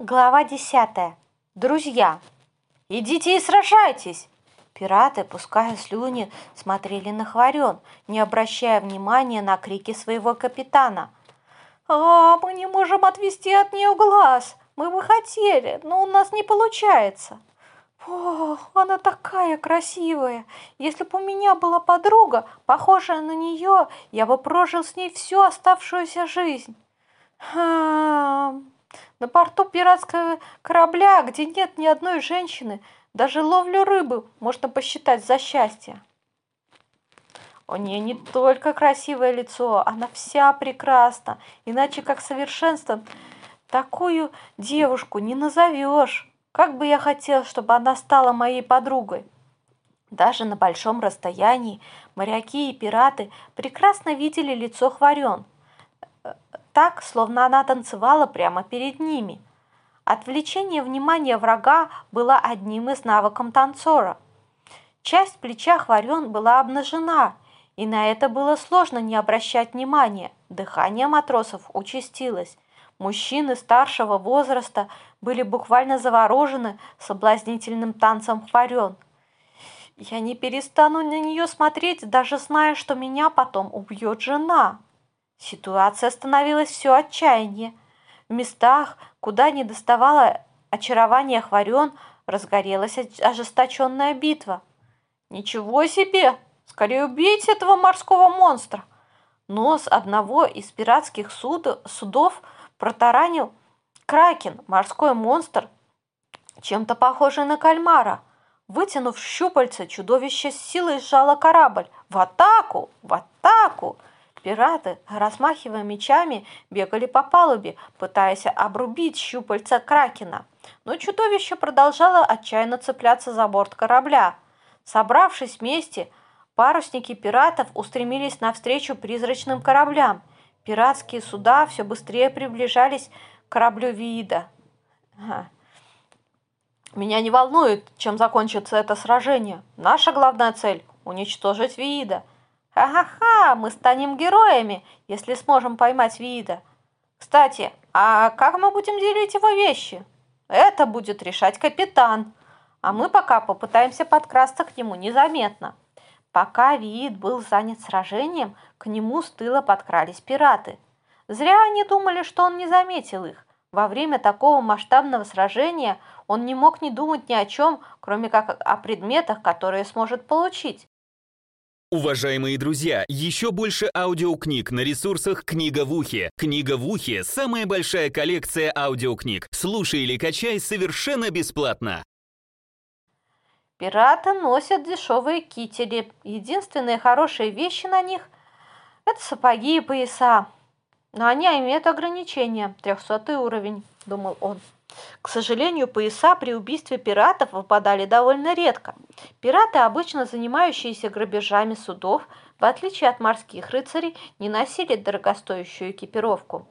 Глава десятая. Друзья. Идите и сражайтесь. Пираты, пуская слюни, смотрели на Хварен, не обращая внимания на крики своего капитана. «А, мы не можем отвести от нее глаз. Мы бы хотели, но у нас не получается». «О, она такая красивая! Если бы у меня была подруга, похожая на нее, я бы прожил с ней всю оставшуюся жизнь». Хм, на борту пиратского корабля, где нет ни одной женщины, даже ловлю рыбы можно посчитать за счастье. У нее не только красивое лицо, она вся прекрасна, иначе как совершенством такую девушку не назовешь. Как бы я хотел, чтобы она стала моей подругой. Даже на большом расстоянии моряки и пираты прекрасно видели лицо Хварен, так, словно она танцевала прямо перед ними. Отвлечение внимания врага было одним из навыков танцора. Часть плеча Хварен была обнажена, и на это было сложно не обращать внимания. Дыхание матросов участилось. Мужчины старшего возраста были буквально заворожены соблазнительным танцем хварен. Я не перестану на нее смотреть, даже зная, что меня потом убьет жена. Ситуация становилась все отчаяннее. В местах, куда не доставало очарование хварен, разгорелась ожесточенная битва. «Ничего себе! Скорее убейте этого морского монстра!» Нос одного из пиратских суд судов протаранил кракен, морской монстр, чем-то похожий на кальмара. Вытянув щупальца, чудовище с силой сжало корабль. «В атаку! В атаку!» Пираты, размахивая мечами, бегали по палубе, пытаясь обрубить щупальца Кракена. Но чудовище продолжало отчаянно цепляться за борт корабля. Собравшись вместе, парусники пиратов устремились навстречу призрачным кораблям. Пиратские суда все быстрее приближались к кораблю Вида. Меня не волнует, чем закончится это сражение. Наша главная цель – уничтожить Вида. Ха-ха-ха, мы станем героями, если сможем поймать Вида. Кстати, а как мы будем делить его вещи? Это будет решать капитан. А мы пока попытаемся подкрасться к нему незаметно. Пока Виит был занят сражением, к нему с тыла подкрались пираты. Зря они думали, что он не заметил их. Во время такого масштабного сражения он не мог не думать ни о чем, кроме как о предметах, которые сможет получить. Уважаемые друзья, еще больше аудиокниг на ресурсах «Книга в ухе». «Книга в ухе» — самая большая коллекция аудиокниг. Слушай или качай совершенно бесплатно. Пираты носят дешевые кители. Единственные хорошие вещи на них – это сапоги и пояса. Но они имеют ограничения. Трехсотый уровень, думал он. К сожалению, пояса при убийстве пиратов выпадали довольно редко. Пираты, обычно занимающиеся грабежами судов, в отличие от морских рыцарей, не носили дорогостоящую экипировку.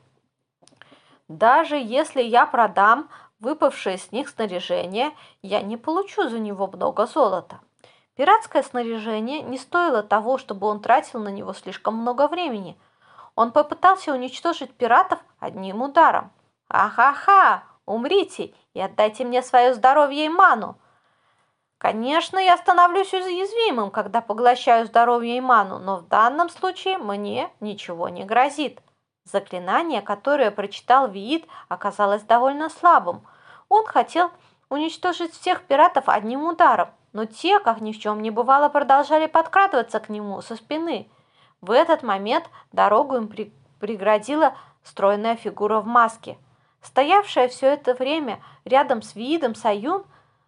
Даже если я продам выпавшее с них снаряжение, я не получу за него много золота. Пиратское снаряжение не стоило того, чтобы он тратил на него слишком много времени. Он попытался уничтожить пиратов одним ударом. «Ахаха! Умрите и отдайте мне свое здоровье и ману. Конечно, я становлюсь уязвимым, когда поглощаю здоровье и ману, но в данном случае мне ничего не грозит. Заклинание, которое прочитал Виит, оказалось довольно слабым. Он хотел уничтожить всех пиратов одним ударом, но те, как ни в чем не бывало, продолжали подкрадываться к нему со спины. В этот момент дорогу им преградила стройная фигура в маске – Стоявшая все это время рядом с видом Саюн,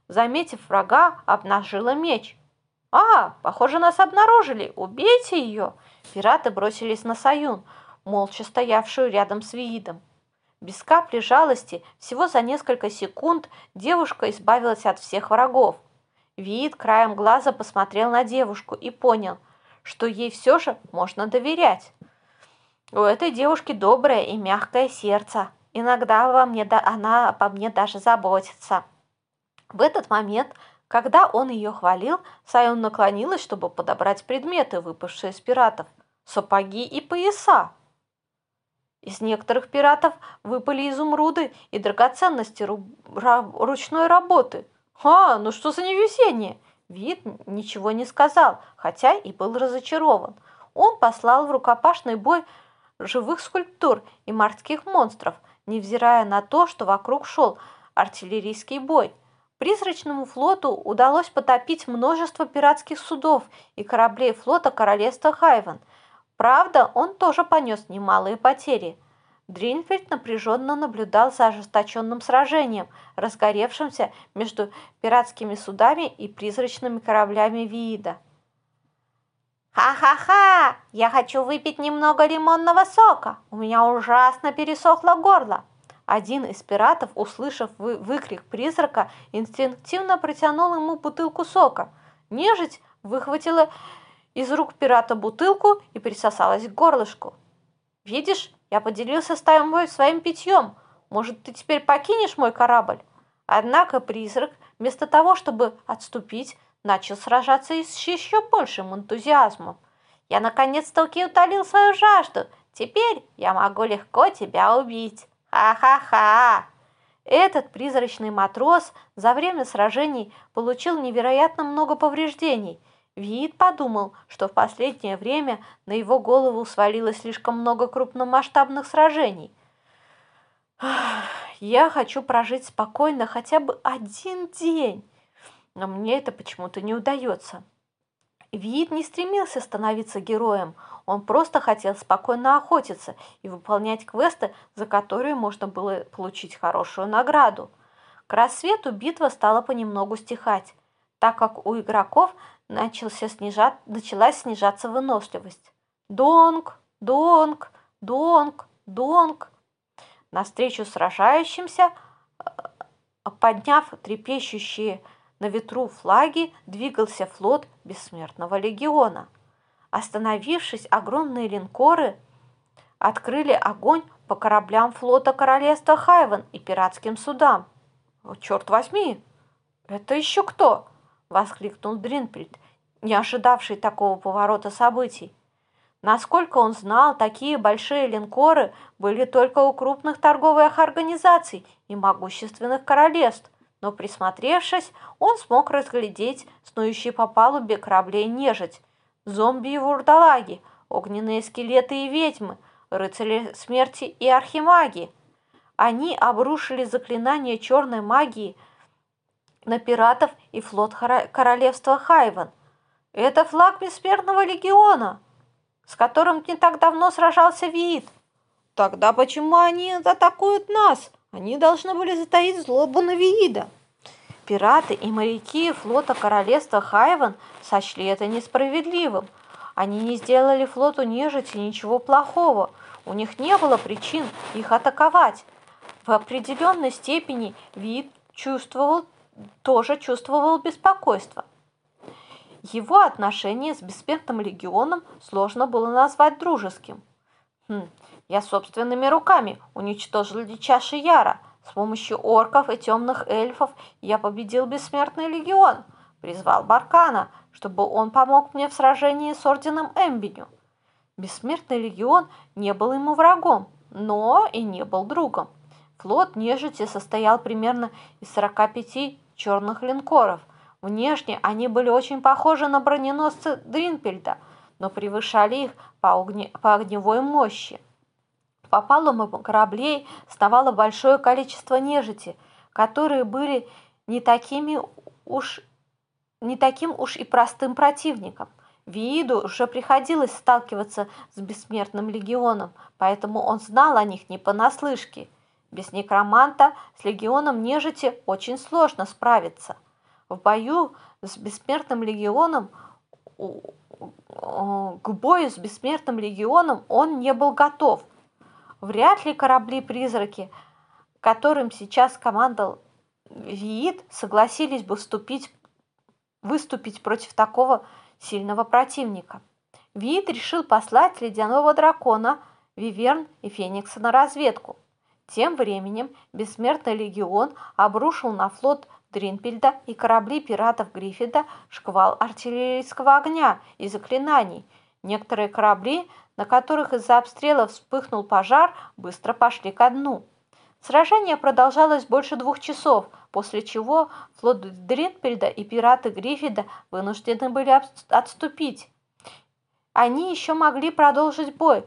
заметив врага, обнажила меч. «А, похоже, нас обнаружили! Убейте ее!» Пираты бросились на Саюн, молча стоявшую рядом с Виидом. Без капли жалости, всего за несколько секунд девушка избавилась от всех врагов. Виид краем глаза посмотрел на девушку и понял, что ей все же можно доверять. У этой девушки доброе и мягкое сердце. Иногда во мне, да, она обо мне даже заботится. В этот момент, когда он ее хвалил, Сайон наклонилась, чтобы подобрать предметы, выпавшие из пиратов. Сапоги и пояса. Из некоторых пиратов выпали изумруды и драгоценности ру ручной работы. А, ну что за невезение! Вид ничего не сказал, хотя и был разочарован. Он послал в рукопашный бой живых скульптур и морских монстров, невзирая на то, что вокруг шел артиллерийский бой. Призрачному флоту удалось потопить множество пиратских судов и кораблей флота королевства Хайвен. Правда, он тоже понес немалые потери – Дринфельд напряженно наблюдал за ожесточенным сражением, разгоревшимся между пиратскими судами и призрачными кораблями Виида. «Ха-ха-ха! Я хочу выпить немного лимонного сока! У меня ужасно пересохло горло!» Один из пиратов, услышав вы выкрик призрака, инстинктивно протянул ему бутылку сока. Нежить выхватила из рук пирата бутылку и присосалась к горлышку. «Видишь, я поделился с тобой своим питьем. Может, ты теперь покинешь мой корабль?» Однако призрак, вместо того, чтобы отступить, начал сражаться с еще большим энтузиазмом. «Я наконец-таки утолил свою жажду. Теперь я могу легко тебя убить. Ха-ха-ха!» Этот призрачный матрос за время сражений получил невероятно много повреждений – Виит подумал, что в последнее время на его голову свалилось слишком много крупномасштабных сражений. «Я хочу прожить спокойно хотя бы один день, но мне это почему-то не удается». Виит не стремился становиться героем, он просто хотел спокойно охотиться и выполнять квесты, за которые можно было получить хорошую награду. К рассвету битва стала понемногу стихать, так как у игроков начался снижать, началась снижаться выносливость. Донг, донг, донг, донг. Навстречу сражающимся, э, подняв трепещущие на ветру флаги, двигался флот Бессмертного легиона. Остановившись, огромные линкоры открыли огонь по кораблям флота королевства Хайвен и пиратским судам. «Черт возьми! Это еще кто?» – воскликнул Дринпельд не ожидавший такого поворота событий. Насколько он знал, такие большие линкоры были только у крупных торговых организаций и могущественных королевств, но присмотревшись, он смог разглядеть снующие по палубе кораблей нежить, зомби и вурдалаги, огненные скелеты и ведьмы, рыцари смерти и архимаги. Они обрушили заклинания черной магии на пиратов и флот королевства Хайвен – это флаг Бессмертного легиона, с которым не так давно сражался Виит. Тогда почему они атакуют нас? Они должны были затаить злобу на Виида. Пираты и моряки флота королевства Хайвен сочли это несправедливым. Они не сделали флоту нежити ничего плохого. У них не было причин их атаковать. В определенной степени Виит чувствовал, тоже чувствовал беспокойство. Его отношение с Бессмертным легионом сложно было назвать дружеским. Хм, я собственными руками уничтожил дичаши Яра. С помощью орков и темных эльфов я победил Бессмертный легион. Призвал Баркана, чтобы он помог мне в сражении с орденом Эмбиню. Бессмертный легион не был ему врагом, но и не был другом. Флот нежити состоял примерно из 45 черных линкоров, Внешне они были очень похожи на броненосцы Дринпельда, но превышали их по, огне, по огневой мощи. По палубам кораблей сновало большое количество нежити, которые были не такими уж не таким уж и простым противником. Вииду уже приходилось сталкиваться с бессмертным легионом, поэтому он знал о них не понаслышке. Без некроманта с легионом нежити очень сложно справиться – в бою с Бессмертным легионом к бою с Бессмертным легионом он не был готов. Вряд ли корабли-призраки, которым сейчас командовал Виит, согласились бы вступить, выступить против такого сильного противника. Виит решил послать ледяного дракона, Виверн и Феникса на разведку. Тем временем Бессмертный легион обрушил на флот Дринпельда и корабли пиратов Гриффида шквал артиллерийского огня и заклинаний. Некоторые корабли, на которых из-за обстрела вспыхнул пожар, быстро пошли ко дну. Сражение продолжалось больше двух часов, после чего флот Дринпельда и пираты Гриффида вынуждены были отступить. Они еще могли продолжить бой,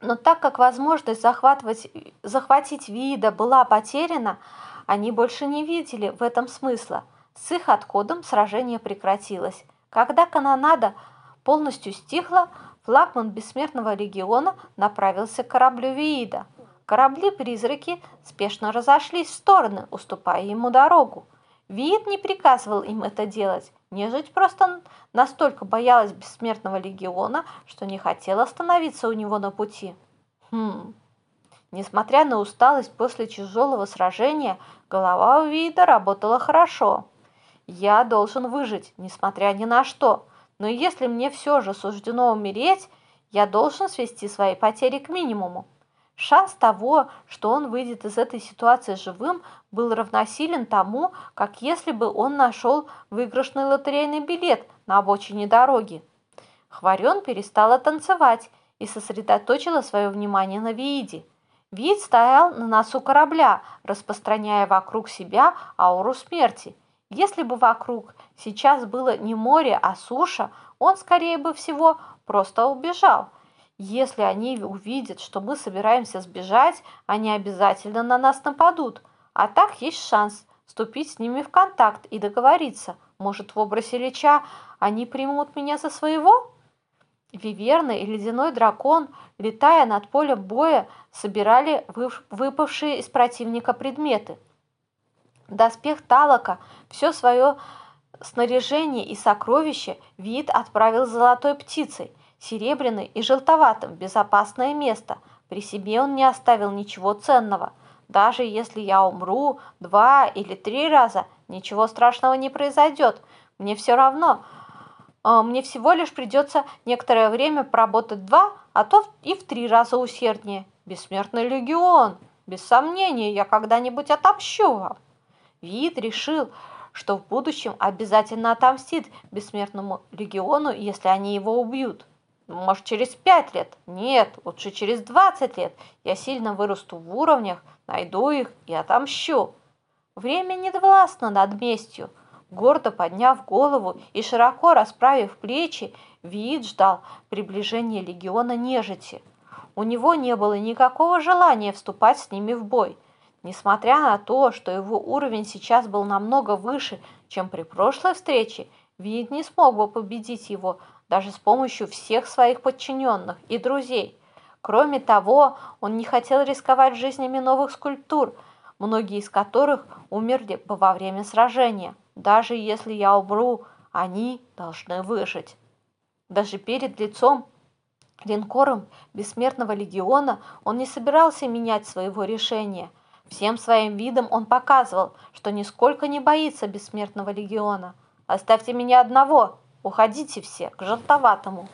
но так как возможность захватывать, захватить Вида была потеряна, они больше не видели в этом смысла. С их отходом сражение прекратилось. Когда канонада полностью стихла, флагман Бессмертного легиона направился к кораблю Виида. Корабли-призраки спешно разошлись в стороны, уступая ему дорогу. Виид не приказывал им это делать. Нежить просто настолько боялась Бессмертного легиона, что не хотела остановиться у него на пути. Хм. Несмотря на усталость после тяжелого сражения, голова у Вида работала хорошо. Я должен выжить, несмотря ни на что. Но если мне все же суждено умереть, я должен свести свои потери к минимуму. Шанс того, что он выйдет из этой ситуации живым, был равносилен тому, как если бы он нашел выигрышный лотерейный билет на обочине дороги. Хварен перестала танцевать и сосредоточила свое внимание на Вииде. Вид стоял на носу корабля, распространяя вокруг себя ауру смерти. Если бы вокруг сейчас было не море, а суша, он, скорее бы всего, просто убежал – если они увидят, что мы собираемся сбежать, они обязательно на нас нападут. А так есть шанс вступить с ними в контакт и договориться. Может, в образе Лича они примут меня за своего? Виверна и ледяной дракон, летая над полем боя, собирали выпавшие из противника предметы. Доспех Талока, все свое снаряжение и сокровища вид отправил золотой птицей серебряный и желтоватым, в безопасное место. При себе он не оставил ничего ценного. Даже если я умру два или три раза, ничего страшного не произойдет. Мне все равно. А, мне всего лишь придется некоторое время поработать два, а то и в три раза усерднее. Бессмертный легион. Без сомнения, я когда-нибудь отомщу вам. Вид решил, что в будущем обязательно отомстит бессмертному легиону, если они его убьют. Может, через пять лет? Нет, лучше через двадцать лет. Я сильно вырасту в уровнях, найду их и отомщу. Время не над местью. Гордо подняв голову и широко расправив плечи, Виит ждал приближения легиона нежити. У него не было никакого желания вступать с ними в бой. Несмотря на то, что его уровень сейчас был намного выше, чем при прошлой встрече, Виит не смог бы победить его, даже с помощью всех своих подчиненных и друзей. Кроме того, он не хотел рисковать жизнями новых скульптур, многие из которых умерли бы во время сражения. Даже если я умру, они должны выжить. Даже перед лицом линкором Бессмертного легиона он не собирался менять своего решения. Всем своим видом он показывал, что нисколько не боится Бессмертного легиона. «Оставьте меня одного!» Уходите все к желтоватому.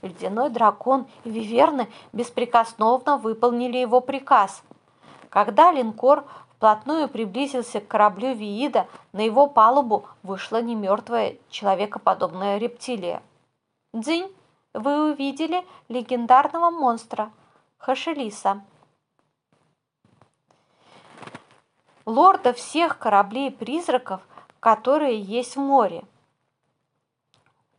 Ледяной дракон и виверны беспрекословно выполнили его приказ. Когда линкор вплотную приблизился к кораблю Виида, на его палубу вышла немертвая человекоподобная рептилия. «Дзинь, вы увидели легендарного монстра Хашелиса». Лорда всех кораблей-призраков, которые есть в море –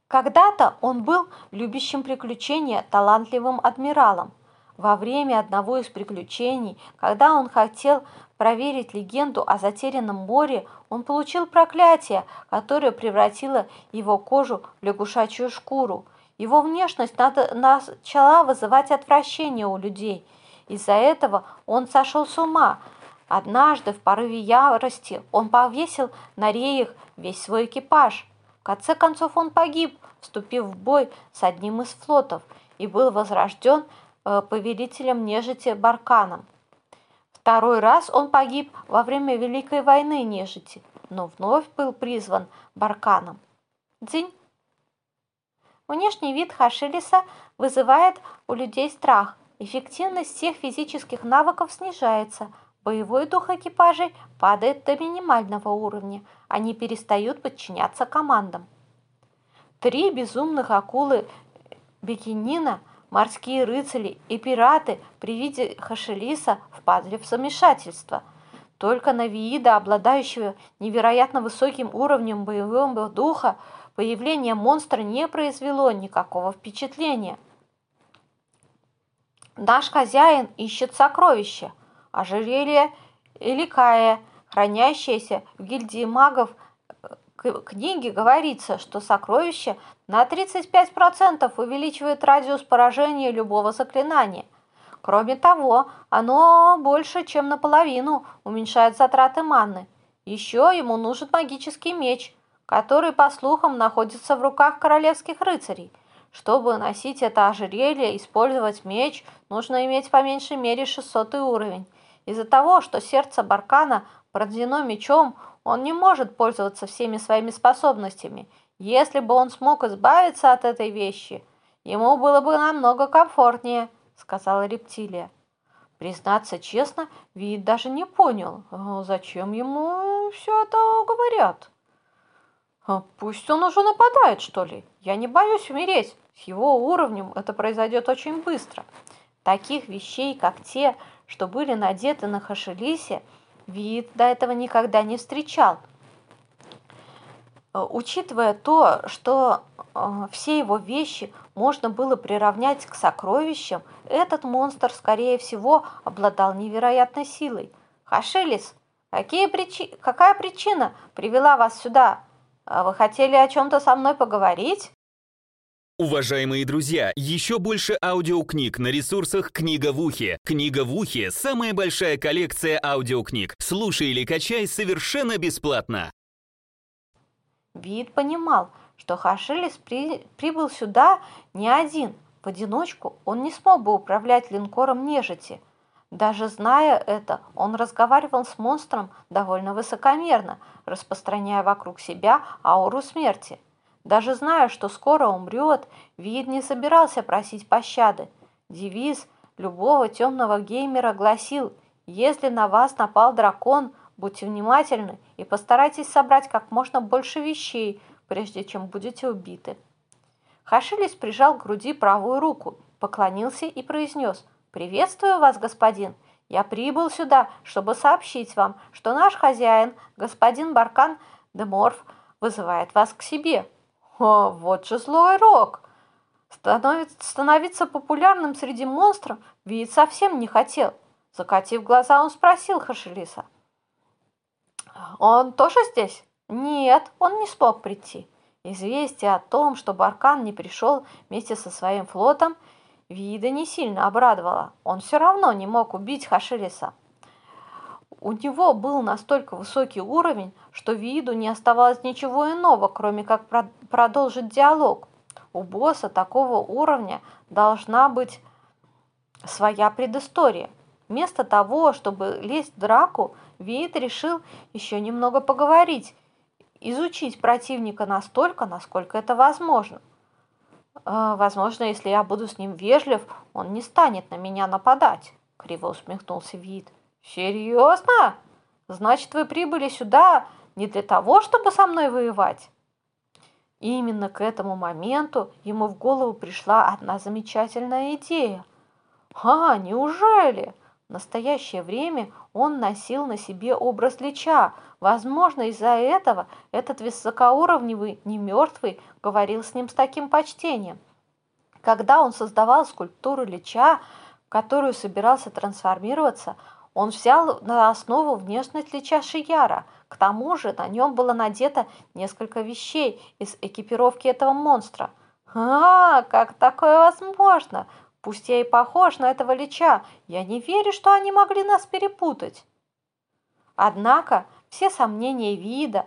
когда-то он был любящим приключения талантливым адмиралом. Во время одного из приключений, когда он хотел проверить легенду о затерянном море, он получил проклятие, которое превратило его кожу в лягушачью шкуру. Его внешность начала вызывать отвращение у людей. Из-за этого он сошел с ума. Однажды в порыве ярости он повесил на реях весь свой экипаж – в конце концов он погиб, вступив в бой с одним из флотов и был возрожден э, повелителем нежити Барканом. Второй раз он погиб во время Великой войны нежити, но вновь был призван Барканом. Дзинь. Внешний вид Хашилиса вызывает у людей страх. Эффективность всех физических навыков снижается – Боевой дух экипажей падает до минимального уровня, они перестают подчиняться командам. Три безумных акулы Бекинина, морские рыцари и пираты при виде Хашелиса впадли в замешательство. Только на Виида, обладающего невероятно высоким уровнем боевого духа, появление монстра не произвело никакого впечатления. Наш хозяин ищет сокровища, ожерелье или кая, хранящееся в гильдии магов книге говорится, что сокровище на 35% увеличивает радиус поражения любого заклинания. Кроме того, оно больше, чем наполовину уменьшает затраты манны. Еще ему нужен магический меч, который, по слухам, находится в руках королевских рыцарей. Чтобы носить это ожерелье использовать меч, нужно иметь по меньшей мере 600 уровень. Из-за того, что сердце Баркана пронзено мечом, он не может пользоваться всеми своими способностями. Если бы он смог избавиться от этой вещи, ему было бы намного комфортнее, сказала рептилия. Признаться честно, Вид даже не понял, а зачем ему все это говорят. А пусть он уже нападает, что ли. Я не боюсь умереть. С его уровнем это произойдет очень быстро. Таких вещей, как те, что были надеты на Хашелисе, Вид до этого никогда не встречал. Э, учитывая то, что э, все его вещи можно было приравнять к сокровищам, этот монстр, скорее всего, обладал невероятной силой. Хашилис, какие причи... какая причина привела вас сюда? Э, вы хотели о чем-то со мной поговорить? Уважаемые друзья, еще больше аудиокниг на ресурсах «Книга в ухе». «Книга в ухе» — самая большая коллекция аудиокниг. Слушай или качай совершенно бесплатно. Вид понимал, что Хашилис при... прибыл сюда не один. В одиночку он не смог бы управлять линкором нежити. Даже зная это, он разговаривал с монстром довольно высокомерно, распространяя вокруг себя ауру смерти – даже зная, что скоро умрет, Вид не собирался просить пощады. Девиз любого темного геймера гласил «Если на вас напал дракон, будьте внимательны и постарайтесь собрать как можно больше вещей, прежде чем будете убиты». Хашилис прижал к груди правую руку, поклонился и произнес «Приветствую вас, господин. Я прибыл сюда, чтобы сообщить вам, что наш хозяин, господин Баркан Деморф, вызывает вас к себе». О, вот же злой рок! Становиться популярным среди монстров Вид совсем не хотел. Закатив глаза, он спросил Хашелиса. «Он тоже здесь?» «Нет, он не смог прийти». Известие о том, что Баркан не пришел вместе со своим флотом, Вида не сильно обрадовало. Он все равно не мог убить Хашелиса. У него был настолько высокий уровень, что виду не оставалось ничего иного, кроме как продолжить диалог. У босса такого уровня должна быть своя предыстория. Вместо того, чтобы лезть в драку, Вид решил еще немного поговорить, изучить противника настолько, насколько это возможно. «Э, «Возможно, если я буду с ним вежлив, он не станет на меня нападать», — криво усмехнулся Вид. «Серьезно? Значит, вы прибыли сюда не для того, чтобы со мной воевать?» И именно к этому моменту ему в голову пришла одна замечательная идея. «А, неужели?» В настоящее время он носил на себе образ Лича. Возможно, из-за этого этот высокоуровневый, не мертвый, говорил с ним с таким почтением. Когда он создавал скульптуру Лича, в которую собирался трансформироваться, он взял на основу внешность Лича Шияра. К тому же на нем было надето несколько вещей из экипировки этого монстра. «А, как такое возможно? Пусть я и похож на этого Лича, я не верю, что они могли нас перепутать». Однако все сомнения вида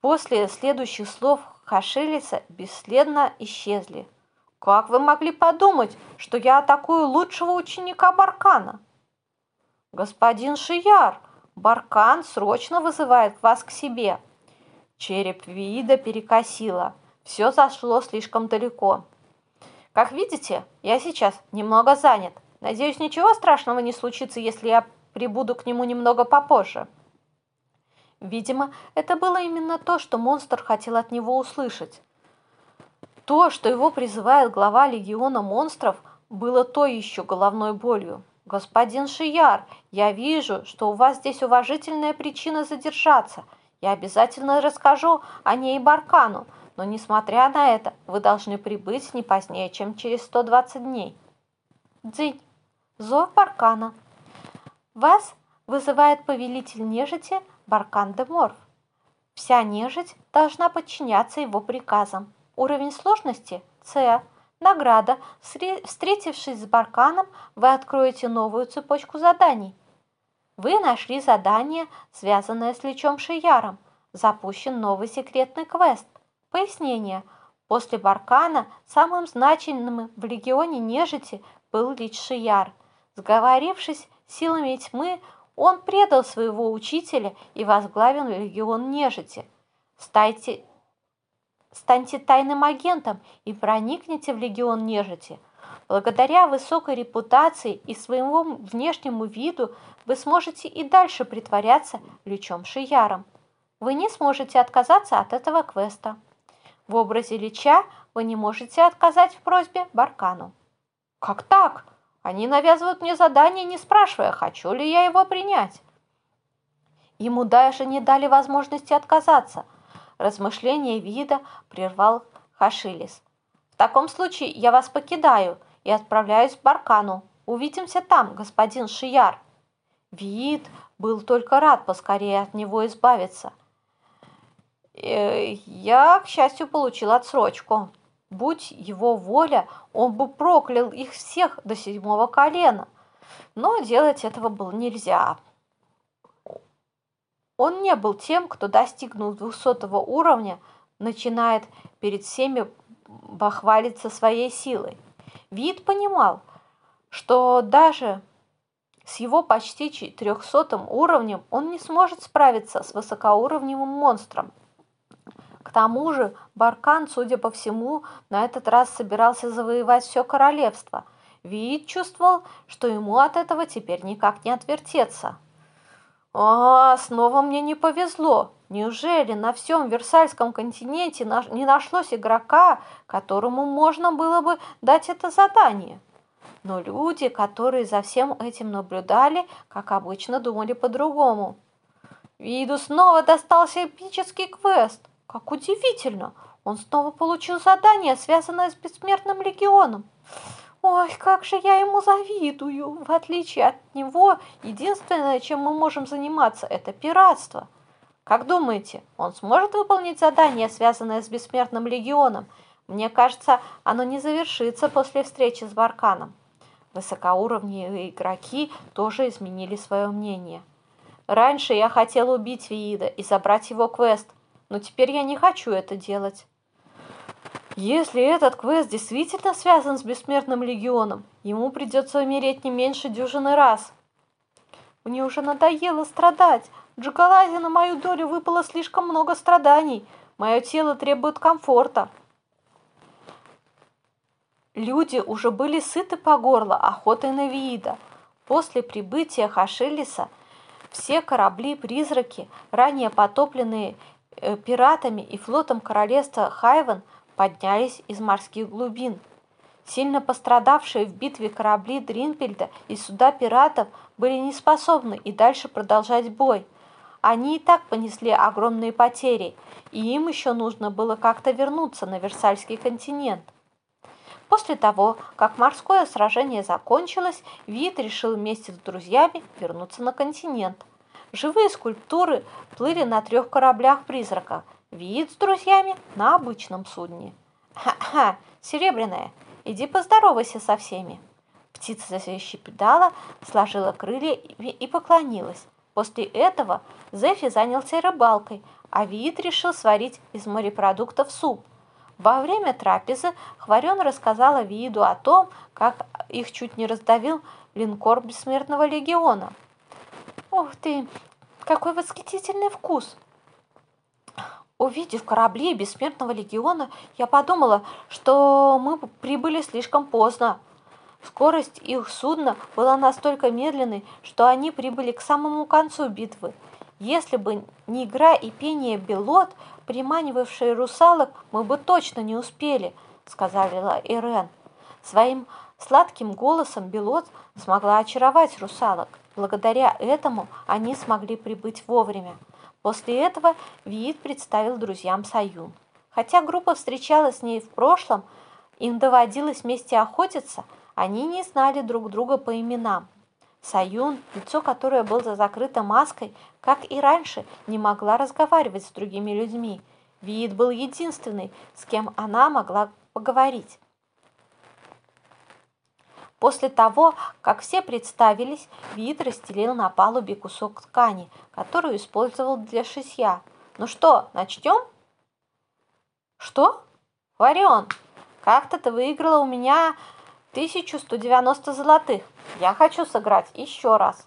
после следующих слов Хашилиса бесследно исчезли. «Как вы могли подумать, что я атакую лучшего ученика Баркана?» «Господин Шияр, Баркан срочно вызывает вас к себе!» Череп Вида перекосило. Все зашло слишком далеко. «Как видите, я сейчас немного занят. Надеюсь, ничего страшного не случится, если я прибуду к нему немного попозже». Видимо, это было именно то, что монстр хотел от него услышать. То, что его призывает глава легиона монстров, было то еще головной болью. «Господин Шияр, я вижу, что у вас здесь уважительная причина задержаться. Я обязательно расскажу о ней Баркану, но, несмотря на это, вы должны прибыть не позднее, чем через 120 дней». Дзынь. Зов Баркана. Вас вызывает повелитель нежити Баркан де Морф. Вся нежить должна подчиняться его приказам. Уровень сложности – С. Награда. Встретившись с Барканом, вы откроете новую цепочку заданий. Вы нашли задание, связанное с Лечом Шияром. Запущен новый секретный квест. Пояснение. После Баркана самым значимым в легионе нежити был Лич Шияр. Сговорившись силами тьмы, он предал своего учителя и возглавил легион нежити. Стайте Станьте тайным агентом и проникните в легион нежити. Благодаря высокой репутации и своему внешнему виду вы сможете и дальше притворяться Личом Шияром. Вы не сможете отказаться от этого квеста. В образе Лича вы не можете отказать в просьбе Баркану. Как так? Они навязывают мне задание, не спрашивая, хочу ли я его принять. Ему даже не дали возможности отказаться – Размышление вида прервал Хашилис. «В таком случае я вас покидаю и отправляюсь в Баркану. Увидимся там, господин Шияр». Вид был только рад поскорее от него избавиться. Э, я, к счастью, получил отсрочку. Будь его воля, он бы проклял их всех до седьмого колена. Но делать этого было нельзя. Он не был тем, кто, достигнув 200 уровня, начинает перед всеми бахвалиться своей силой. Вид понимал, что даже с его почти 400 уровнем он не сможет справиться с высокоуровневым монстром. К тому же Баркан, судя по всему, на этот раз собирался завоевать все королевство. Вид чувствовал, что ему от этого теперь никак не отвертеться. А, снова мне не повезло. Неужели на всем Версальском континенте не нашлось игрока, которому можно было бы дать это задание? Но люди, которые за всем этим наблюдали, как обычно, думали по-другому. Виду снова достался эпический квест. Как удивительно! Он снова получил задание, связанное с Бессмертным Легионом. Ой, как же я ему завидую. В отличие от него, единственное, чем мы можем заниматься, это пиратство. Как думаете, он сможет выполнить задание, связанное с Бессмертным Легионом? Мне кажется, оно не завершится после встречи с Барканом. Высокоуровневые игроки тоже изменили свое мнение. Раньше я хотел убить Виида и забрать его квест, но теперь я не хочу это делать. Если этот квест действительно связан с Бессмертным Легионом, ему придется умереть не меньше дюжины раз. Мне уже надоело страдать. Джакалазе на мою долю выпало слишком много страданий. Мое тело требует комфорта. Люди уже были сыты по горло охотой на Виида. После прибытия Хашелиса все корабли-призраки, ранее потопленные э, пиратами и флотом королевства Хайвен, поднялись из морских глубин. Сильно пострадавшие в битве корабли Дринпельда и суда пиратов были не способны и дальше продолжать бой. Они и так понесли огромные потери, и им еще нужно было как-то вернуться на Версальский континент. После того, как морское сражение закончилось, Вид решил вместе с друзьями вернуться на континент. Живые скульптуры плыли на трех кораблях-призраках, Вид с друзьями на обычном судне. Ха-ха, серебряная, иди поздоровайся со всеми. Птица защепетала, сложила крылья и поклонилась. После этого Зефи занялся рыбалкой, а Виит решил сварить из морепродуктов суп. Во время трапезы Хварен рассказала Вииду о том, как их чуть не раздавил линкор Бессмертного легиона. «Ух ты, какой восхитительный вкус!» Увидев корабли Бессмертного легиона, я подумала, что мы прибыли слишком поздно. Скорость их судна была настолько медленной, что они прибыли к самому концу битвы. Если бы не игра и пение белот, приманивавшие русалок, мы бы точно не успели. сказала Ирен. Своим сладким голосом Белот смогла очаровать русалок. Благодаря этому они смогли прибыть вовремя. После этого Виит представил друзьям Саюн. Хотя группа встречалась с ней в прошлом, им доводилось вместе охотиться, они не знали друг друга по именам. Саюн, лицо которое было закрыто маской, как и раньше, не могла разговаривать с другими людьми. Виит был единственный, с кем она могла поговорить. После того, как все представились, Вид расстелил на палубе кусок ткани, которую использовал для шитья. «Ну что, начнем?» «Что? Варен, как-то ты выиграла у меня 1190 золотых. Я хочу сыграть еще раз».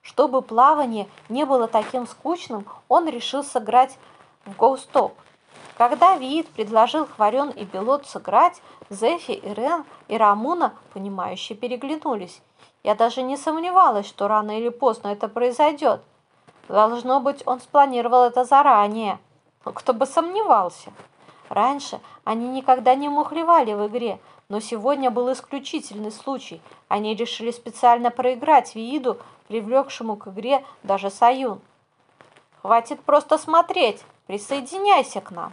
Чтобы плавание не было таким скучным, он решил сыграть в гоу-стоп. Когда Виит предложил Хварен и Белот сыграть, Зефи, Ирен и Рамуна, понимающе переглянулись. Я даже не сомневалась, что рано или поздно это произойдет. Должно быть, он спланировал это заранее. Кто бы сомневался. Раньше они никогда не мухлевали в игре, но сегодня был исключительный случай. Они решили специально проиграть Вииду, привлекшему к игре даже Саюн. «Хватит просто смотреть, присоединяйся к нам!»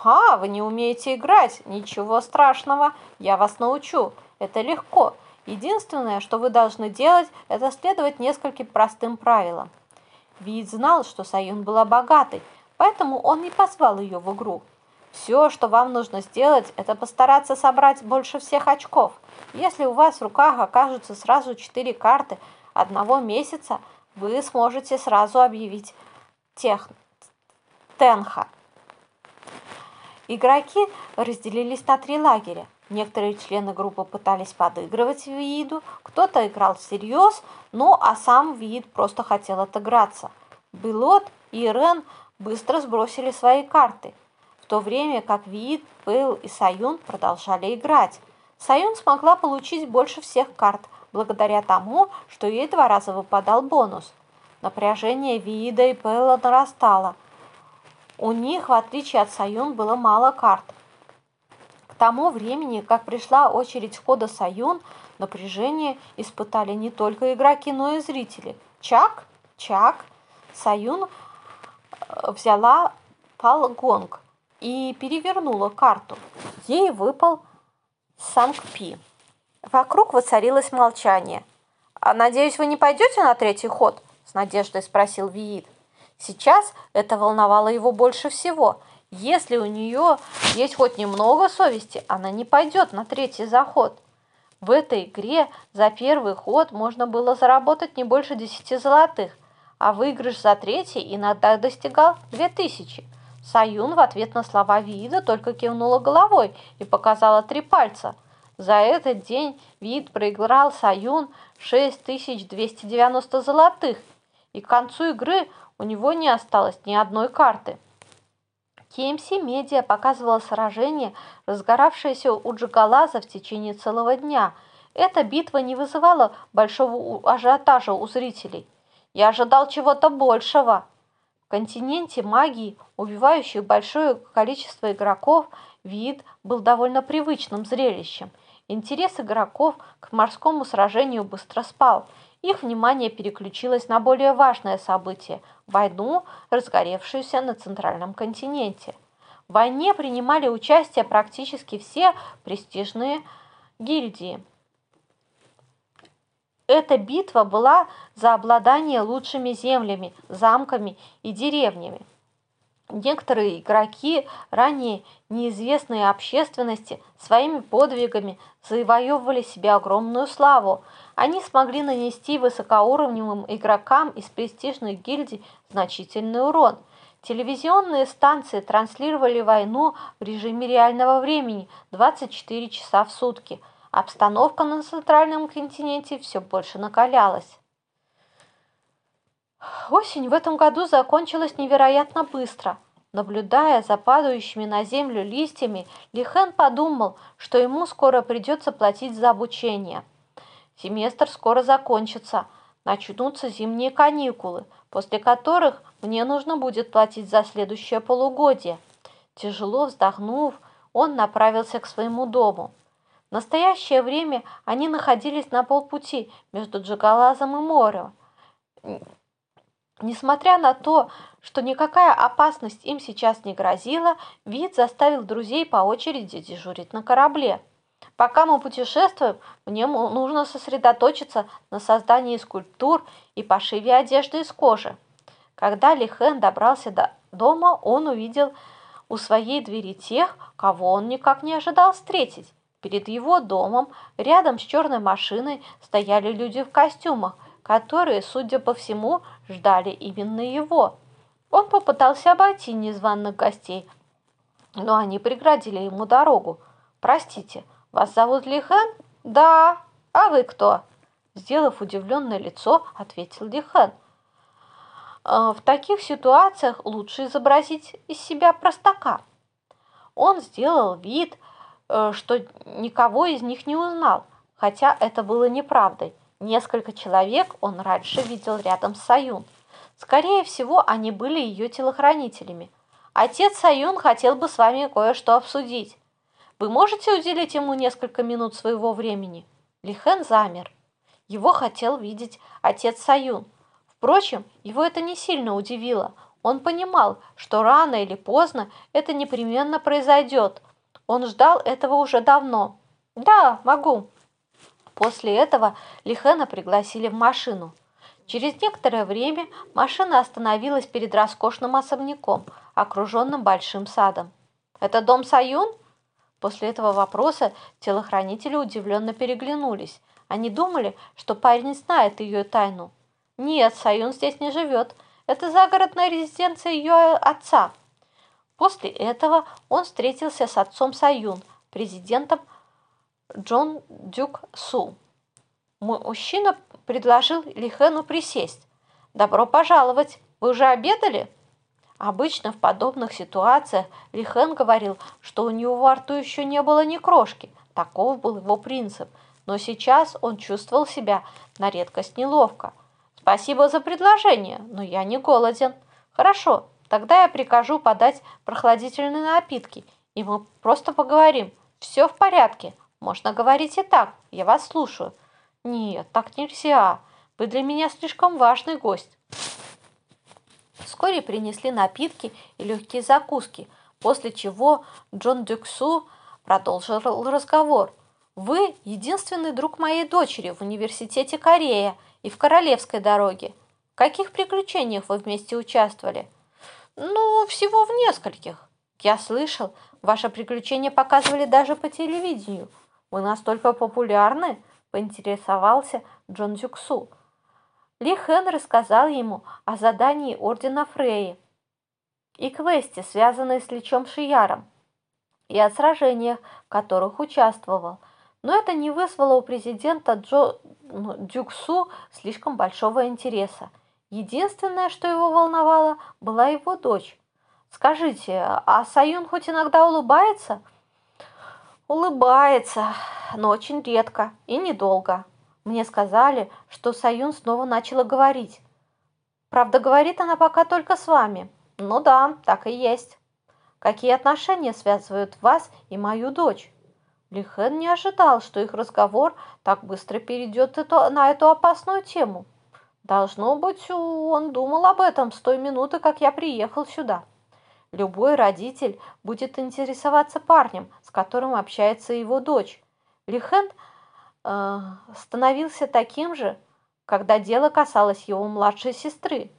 «Ха, вы не умеете играть? Ничего страшного, я вас научу. Это легко. Единственное, что вы должны делать, это следовать нескольким простым правилам». Вид знал, что Саюн была богатой, поэтому он не позвал ее в игру. Все, что вам нужно сделать, это постараться собрать больше всех очков. Если у вас в руках окажутся сразу четыре карты одного месяца, вы сможете сразу объявить тех... Тенха. Игроки разделились на три лагеря. Некоторые члены группы пытались подыгрывать Вииду, кто-то играл всерьез, ну а сам Виид просто хотел отыграться. Белот и Ирен быстро сбросили свои карты, в то время как Виид, Пэл и Саюн продолжали играть. Саюн смогла получить больше всех карт, благодаря тому, что ей два раза выпадал бонус. Напряжение Виида и Пэла нарастало – у них, в отличие от Саюн, было мало карт. К тому времени, как пришла очередь хода Саюн, напряжение испытали не только игроки, но и зрители. Чак, чак, Саюн э, взяла палгонг и перевернула карту. Ей выпал Сангпи. Вокруг воцарилось молчание. «А надеюсь, вы не пойдете на третий ход?» – с надеждой спросил Виит. Сейчас это волновало его больше всего. Если у нее есть хоть немного совести, она не пойдет на третий заход. В этой игре за первый ход можно было заработать не больше 10 золотых, а выигрыш за третий иногда достигал 2000. Саюн в ответ на слова Вида только кивнула головой и показала три пальца. За этот день Вид проиграл Саюн 6290 золотых, и к концу игры у него не осталось ни одной карты. KMC Медиа показывала сражение, разгоравшееся у Джигалаза в течение целого дня. Эта битва не вызывала большого ажиотажа у зрителей. Я ожидал чего-то большего. В континенте магии, убивающей большое количество игроков, вид был довольно привычным зрелищем. Интерес игроков к морскому сражению быстро спал – их внимание переключилось на более важное событие – войну, разгоревшуюся на центральном континенте. В войне принимали участие практически все престижные гильдии. Эта битва была за обладание лучшими землями, замками и деревнями. Некоторые игроки, ранее неизвестные общественности, своими подвигами завоевывали себе огромную славу. Они смогли нанести высокоуровневым игрокам из престижных гильдий значительный урон. Телевизионные станции транслировали войну в режиме реального времени 24 часа в сутки. Обстановка на центральном континенте все больше накалялась. Осень в этом году закончилась невероятно быстро. Наблюдая за падающими на землю листьями, Лихен подумал, что ему скоро придется платить за обучение. Семестр скоро закончится, начнутся зимние каникулы, после которых мне нужно будет платить за следующее полугодие. Тяжело вздохнув, он направился к своему дому. В настоящее время они находились на полпути между Джагалазом и морем. Несмотря на то, что никакая опасность им сейчас не грозила, вид заставил друзей по очереди дежурить на корабле. Пока мы путешествуем, мне нужно сосредоточиться на создании скульптур и пошиве одежды из кожи. Когда Лихен добрался до дома, он увидел у своей двери тех, кого он никак не ожидал встретить. Перед его домом, рядом с черной машиной, стояли люди в костюмах, которые, судя по всему, ждали именно его. Он попытался обойти незваных гостей, но они преградили ему дорогу. «Простите, вас зовут Лихан?» «Да. А вы кто?» Сделав удивленное лицо, ответил Лихан. «Э, в таких ситуациях лучше изобразить из себя простака. Он сделал вид, э, что никого из них не узнал, хотя это было неправдой. Несколько человек он раньше видел рядом с Саюн. Скорее всего, они были ее телохранителями. Отец Саюн хотел бы с вами кое-что обсудить. Вы можете уделить ему несколько минут своего времени? Лихен замер. Его хотел видеть отец Саюн. Впрочем, его это не сильно удивило. Он понимал, что рано или поздно это непременно произойдет. Он ждал этого уже давно. «Да, могу», После этого Лихена пригласили в машину. Через некоторое время машина остановилась перед роскошным особняком, окруженным большим садом. «Это дом Саюн?» После этого вопроса телохранители удивленно переглянулись. Они думали, что парень знает ее тайну. «Нет, Саюн здесь не живет. Это загородная резиденция ее отца». После этого он встретился с отцом Саюн, президентом Джон Дюк Су. Мужчина предложил Лихену присесть. «Добро пожаловать! Вы уже обедали?» Обычно в подобных ситуациях Лихен говорил, что у него во рту еще не было ни крошки. Таков был его принцип. Но сейчас он чувствовал себя на редкость неловко. «Спасибо за предложение, но я не голоден». «Хорошо, тогда я прикажу подать прохладительные напитки, и мы просто поговорим. Все в порядке?» Можно говорить и так. Я вас слушаю. Нет, так нельзя. Вы для меня слишком важный гость. Вскоре принесли напитки и легкие закуски, после чего Джон Дюксу продолжил разговор. Вы единственный друг моей дочери в университете Корея и в Королевской дороге. В каких приключениях вы вместе участвовали? Ну, всего в нескольких. Я слышал, ваши приключения показывали даже по телевидению. Вы настолько популярны?» – поинтересовался Джон Зюксу. Ли Хэн рассказал ему о задании Ордена Фреи и квесте, связанной с Личом Шияром, и о сражениях, в которых участвовал. Но это не вызвало у президента Джо ну, Дюксу слишком большого интереса. Единственное, что его волновало, была его дочь. «Скажите, а Саюн хоть иногда улыбается?» Улыбается, но очень редко и недолго. Мне сказали, что Саюн снова начала говорить. Правда, говорит она пока только с вами. Ну да, так и есть. Какие отношения связывают вас и мою дочь? Лихен не ожидал, что их разговор так быстро перейдет на эту опасную тему. Должно быть, он думал об этом с той минуты, как я приехал сюда. Любой родитель будет интересоваться парнем, с которым общается его дочь. Лихен э, становился таким же, когда дело касалось его младшей сестры.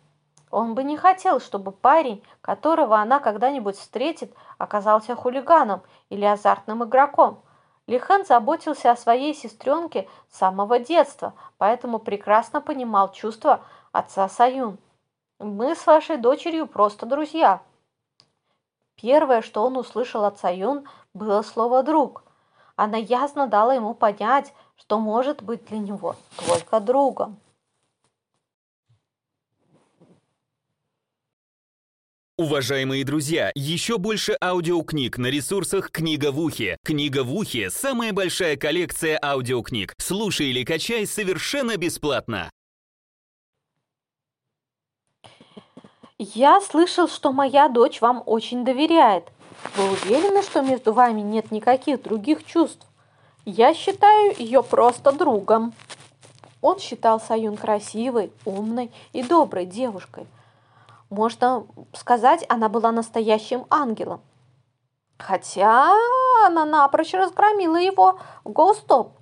Он бы не хотел, чтобы парень, которого она когда-нибудь встретит, оказался хулиганом или азартным игроком. Лихан заботился о своей сестренке с самого детства, поэтому прекрасно понимал чувства отца Саюн. «Мы с вашей дочерью просто друзья», Первое, что он услышал от Саюн, было слово «друг». Она ясно дала ему понять, что может быть для него только другом. Уважаемые друзья, еще больше аудиокниг на ресурсах «Книга в ухе». «Книга в ухе» — самая большая коллекция аудиокниг. Слушай или качай совершенно бесплатно. Я слышал, что моя дочь вам очень доверяет. Вы уверены, что между вами нет никаких других чувств? Я считаю ее просто другом. Он считал Саюн красивой, умной и доброй девушкой. Можно сказать, она была настоящим ангелом. Хотя она напрочь разгромила его в гоустоп.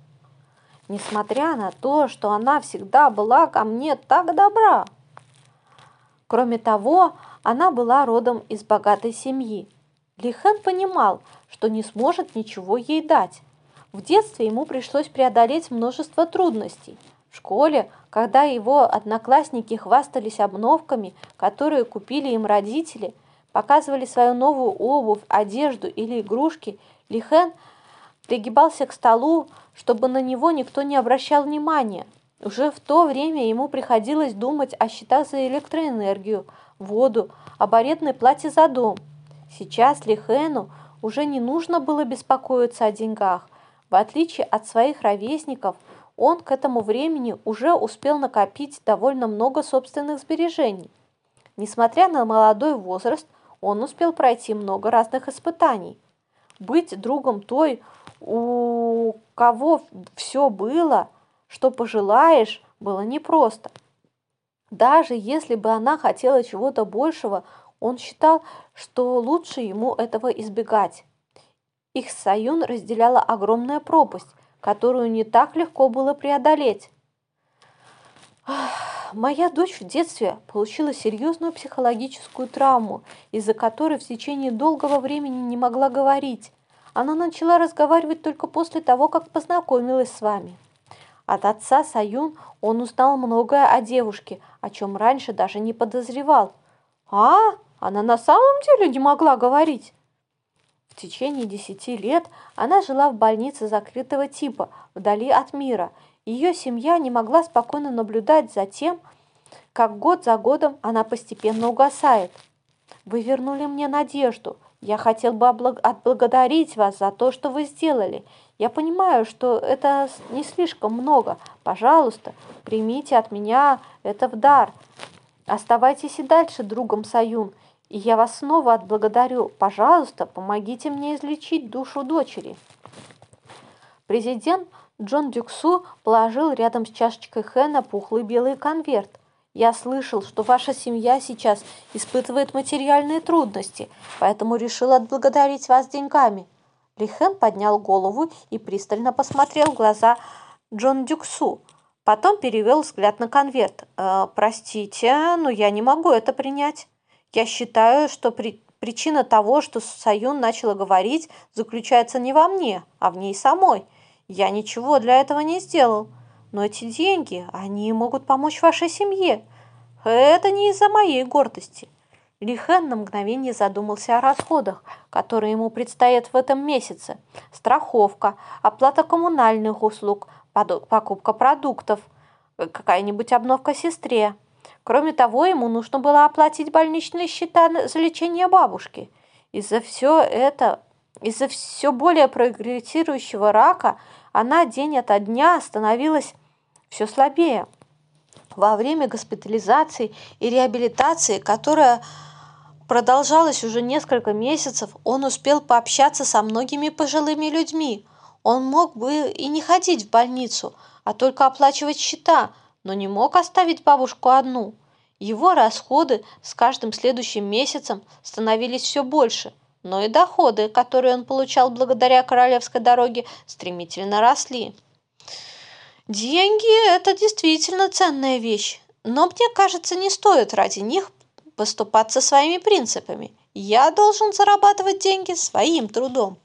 Несмотря на то, что она всегда была ко мне так добра. Кроме того, она была родом из богатой семьи. Лихэн понимал, что не сможет ничего ей дать. В детстве ему пришлось преодолеть множество трудностей. В школе, когда его одноклассники хвастались обновками, которые купили им родители, показывали свою новую обувь, одежду или игрушки, Лихэн пригибался к столу, чтобы на него никто не обращал внимания. Уже в то время ему приходилось думать о счетах за электроэнергию, воду, об арендной плате за дом. Сейчас Лихэну уже не нужно было беспокоиться о деньгах. В отличие от своих ровесников, он к этому времени уже успел накопить довольно много собственных сбережений. Несмотря на молодой возраст, он успел пройти много разных испытаний. Быть другом той, у кого все было, что пожелаешь, было непросто. Даже если бы она хотела чего-то большего, он считал, что лучше ему этого избегать. Их с разделяла огромная пропасть, которую не так легко было преодолеть. Моя дочь в детстве получила серьезную психологическую травму, из-за которой в течение долгого времени не могла говорить. Она начала разговаривать только после того, как познакомилась с вами. От отца Саюн он узнал многое о девушке, о чем раньше даже не подозревал. «А, она на самом деле не могла говорить?» Течение десяти лет она жила в больнице закрытого типа, вдали от мира. Ее семья не могла спокойно наблюдать за тем, как год за годом она постепенно угасает. Вы вернули мне надежду. Я хотел бы отблагодарить вас за то, что вы сделали. Я понимаю, что это не слишком много. Пожалуйста, примите от меня это в дар. Оставайтесь и дальше другом Саюн, и я вас снова отблагодарю. Пожалуйста, помогите мне излечить душу дочери. Президент Джон Дюксу положил рядом с чашечкой Хэна пухлый белый конверт. Я слышал, что ваша семья сейчас испытывает материальные трудности, поэтому решил отблагодарить вас деньгами. Лихэн поднял голову и пристально посмотрел в глаза Джон Дюксу. Потом перевел взгляд на конверт. «Э, «Простите, но я не могу это принять. Я считаю, что при... причина того, что Саюн начала говорить, заключается не во мне, а в ней самой. Я ничего для этого не сделал. Но эти деньги, они могут помочь вашей семье. Это не из-за моей гордости. Лихэн на мгновение задумался о расходах, которые ему предстоят в этом месяце. Страховка, оплата коммунальных услуг, покупка продуктов, какая-нибудь обновка сестре. Кроме того, ему нужно было оплатить больничные счета за лечение бабушки. Из-за все это, из-за все более прогрессирующего рака, она день ото дня становилась все слабее. Во время госпитализации и реабилитации, которая продолжалась уже несколько месяцев, он успел пообщаться со многими пожилыми людьми. Он мог бы и не ходить в больницу, а только оплачивать счета, но не мог оставить бабушку одну. Его расходы с каждым следующим месяцем становились все больше, но и доходы, которые он получал благодаря королевской дороге, стремительно росли. Деньги – это действительно ценная вещь, но мне кажется, не стоит ради них поступаться своими принципами. Я должен зарабатывать деньги своим трудом.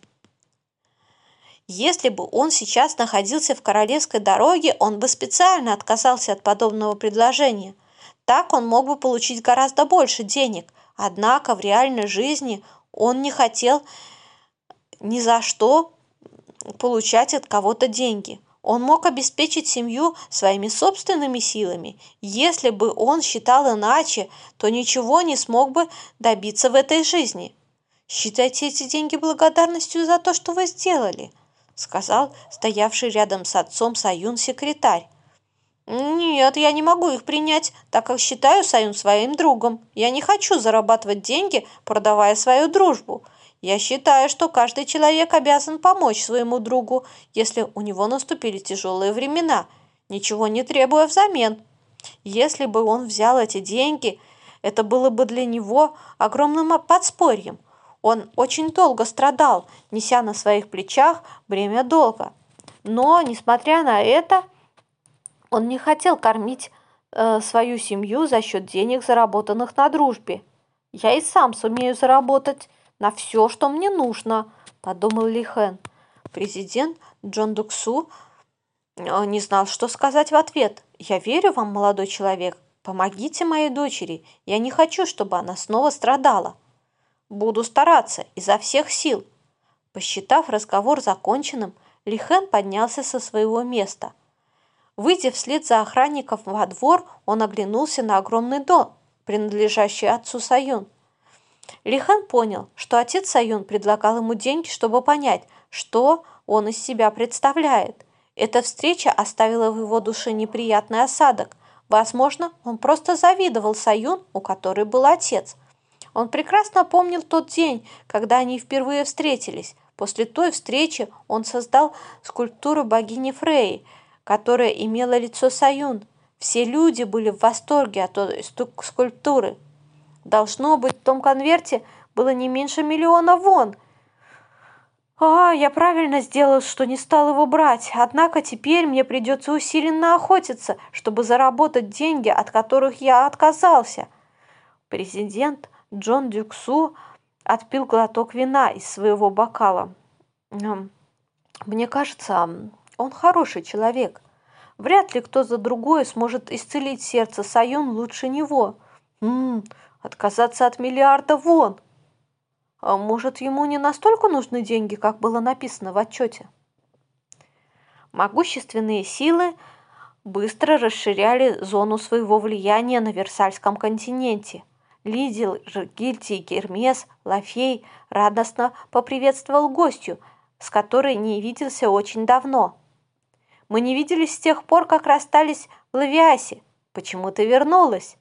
Если бы он сейчас находился в королевской дороге, он бы специально отказался от подобного предложения. Так он мог бы получить гораздо больше денег. Однако в реальной жизни он не хотел ни за что получать от кого-то деньги. Он мог обеспечить семью своими собственными силами. Если бы он считал иначе, то ничего не смог бы добиться в этой жизни. «Считайте эти деньги благодарностью за то, что вы сделали», сказал стоявший рядом с отцом Саюн секретарь. «Нет, я не могу их принять, так как считаю Саюн своим другом. Я не хочу зарабатывать деньги, продавая свою дружбу. Я считаю, что каждый человек обязан помочь своему другу, если у него наступили тяжелые времена, ничего не требуя взамен. Если бы он взял эти деньги, это было бы для него огромным подспорьем. Он очень долго страдал, неся на своих плечах бремя долга. Но, несмотря на это, он не хотел кормить э, свою семью за счет денег, заработанных на дружбе. Я и сам сумею заработать на все, что мне нужно, подумал Лихен. Президент Джон Дуксу э, не знал, что сказать в ответ. Я верю вам, молодой человек. Помогите моей дочери. Я не хочу, чтобы она снова страдала. Буду стараться изо всех сил. Посчитав разговор законченным, Лихен поднялся со своего места – Выйдя вслед за охранником во двор, он оглянулся на огромный дом, принадлежащий отцу Саюн. Лихан понял, что отец Саюн предлагал ему деньги, чтобы понять, что он из себя представляет. Эта встреча оставила в его душе неприятный осадок. Возможно, он просто завидовал Саюн, у которой был отец. Он прекрасно помнил тот день, когда они впервые встретились. После той встречи он создал скульптуру богини Фреи – которая имела лицо Саюн. Все люди были в восторге от той скульптуры. Должно быть, в том конверте было не меньше миллиона вон. А, я правильно сделал, что не стал его брать. Однако теперь мне придется усиленно охотиться, чтобы заработать деньги, от которых я отказался. Президент Джон Дюксу отпил глоток вина из своего бокала. Мне кажется, он хороший человек. Вряд ли кто за другое сможет исцелить сердце Саюн лучше него. Ммм, отказаться от миллиарда вон. А может, ему не настолько нужны деньги, как было написано в отчете? Могущественные силы быстро расширяли зону своего влияния на Версальском континенте. Лидер гильдии Гермес Лафей радостно поприветствовал гостью, с которой не виделся очень давно – мы не виделись с тех пор, как расстались в Лавиасе. Почему ты вернулась?»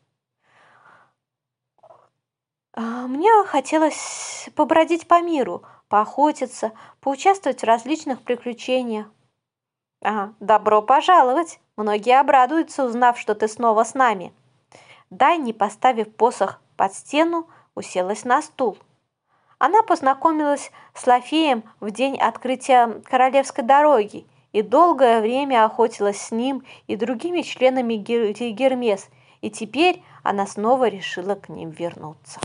а, Мне хотелось побродить по миру, поохотиться, поучаствовать в различных приключениях. А, добро пожаловать! Многие обрадуются, узнав, что ты снова с нами. Дайни, поставив посох под стену, уселась на стул. Она познакомилась с Лафеем в день открытия Королевской дороги и долгое время охотилась с ним и другими членами Гермес, и теперь она снова решила к ним вернуться.